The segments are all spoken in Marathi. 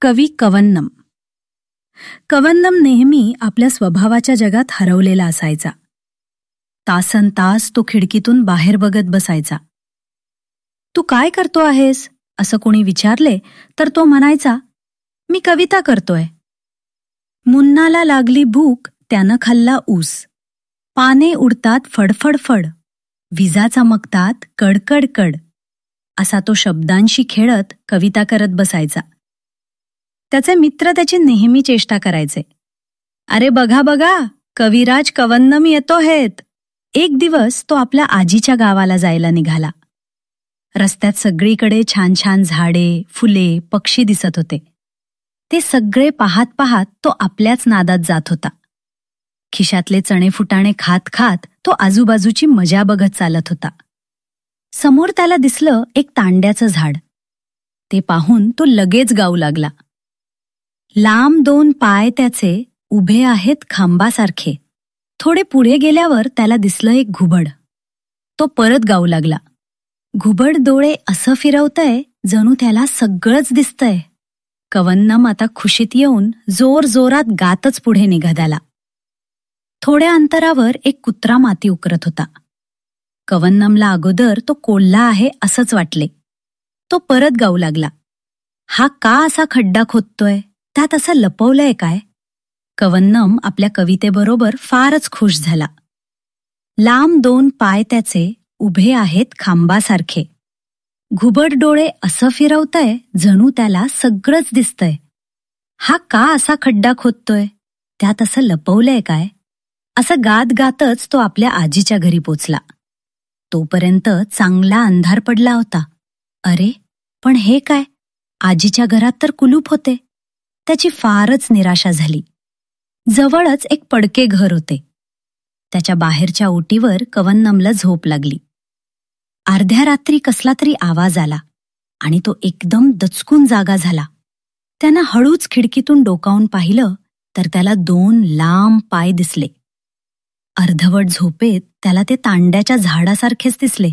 कवी कवन्नम. कवन्नम नेहमी आपल्या स्वभावाच्या जगात हरवलेला असायचा. तासन तास तो खिडकीतून बाहेर बघत बसायचा. तू काय करतो आहेस? असं कोणी विचारले तर तो म्हणायचा मी कविता करतोय. मुन्नाला लागली भूक त्यानं खाल्ला ऊस. पाने उडतात फडफडफड विजा चमकतात कडकडकड असा तो शब्दांशी खेळत कविता करत बसायचा. त्याचे मित्र त्याची नेहमी चेष्टा करायचे. अरे बघा बघा कविराज कवन्नम येतो हेत. एक दिवस तो आपल्या आजीच्या गावाला जायला निघाला. रस्त्यात सगळीकडे छान छान झाडे फुले पक्षी दिसत होते. ते सगळे पाहत पाहत तो आपल्याच नादात जात होता. खिशातले चणे फुटाणे खात खात तो आजूबाजूची मजा बघत चालत होता. समोर त्याला दिसलं एक तांड्याचं झाड. ते पाहून तो लगेच गाऊ लागला. लांब दोन पाय त्याचे उभे आहेत खांबासारखे. थोडे पुढे गेल्यावर त्याला दिसलं एक घुबड. तो परत गाऊ लागला. घुबड डोळे असं फिरवतय जणू त्याला सगळंच दिसतंय. कवन्नम आता खुशीत येऊन जोर जोरात गातच पुढे निघाला थोड्या अंतरावर एक कुत्रा माती उकरत होता. कवन्नमला अगोदर तो कोल्हा आहे असंच वाटले. तो परत गाऊ लागला. हा का असा खड्डा खोदतोय? त्यात असं लपवलंय काय? कवन्नम आपल्या कवितेबरोबर फारच खुश झाला. लांब दोन पाय त्याचे उभे आहेत खांबासारखे. घुबड डोळे असं फिरवतय जणू त्याला सगळंच दिसतंय. हा का असा खड्डा खोदतोय? त्यात असं लपवलंय काय? असं गात गातच तो आपल्या आजीच्या घरी पोचला. तोपर्यंत चांगला अंधार पडला होता. अरे पण हे काय? आजीच्या घरात तर कुलूप होते. त्याची फारच निराशा झाली. जवळच एक पडके घर होते. त्याच्या बाहेरच्या ओटीवर कवन्नमला झोप लागली. अर्ध्या रात्री कसला तरी आवाज आला आणि तो एकदम दचकून जागा झाला. त्यानं हळूच खिडकीतून डोकावून पाहिलं तर त्याला दोन लांब पाय दिसले. अर्धवट झोपेत त्याला ते तांड्याच्या झाडासारखेच दिसले.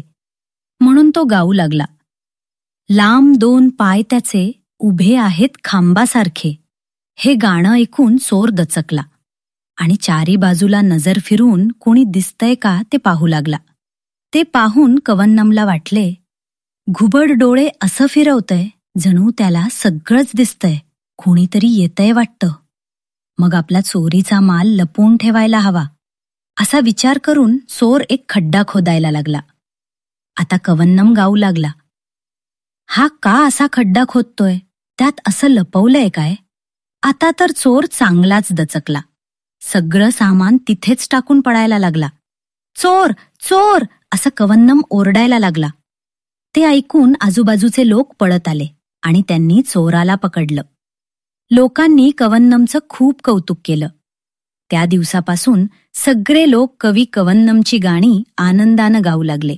म्हणून तो गाऊ लागला. लांब दोन पाय त्याचे उभे आहेत खांबासारखे. हे गाणं ऐकून चोर दचकला आणि चारी बाजूला नजर फिरून कोणी दिसतंय का ते पाहू लागला. ते पाहून कवन्नमला वाटले घुबड डोळे असं फिरवतंय जणू त्याला सगळंच दिसतंय कोणीतरी येतंय वाटतं. मग आपला चोरीचा माल लपवून ठेवायला हवा. असा विचार करून चोर एक खड्डा खोदायला लागला. आता कवन्नम गाऊ लागला हा का असा खड्डा खोदतोय? त्यात असं लपवलंय काय? आता तर चोर चांगलाच दचकला. सगळं सामान तिथेच टाकून पडायला लागला. चोर चोर! असं कवन्नम ओरडायला लागला. ते ऐकून आजूबाजूचे लोक पळत आले आणि त्यांनी चोराला पकडलं. लोकांनी कवन्नमचं खूप कौतुक केलं. त्या दिवसापासून सगळे लोक कवी कवन्नमची गाणी आनंदानं गाऊ लागले.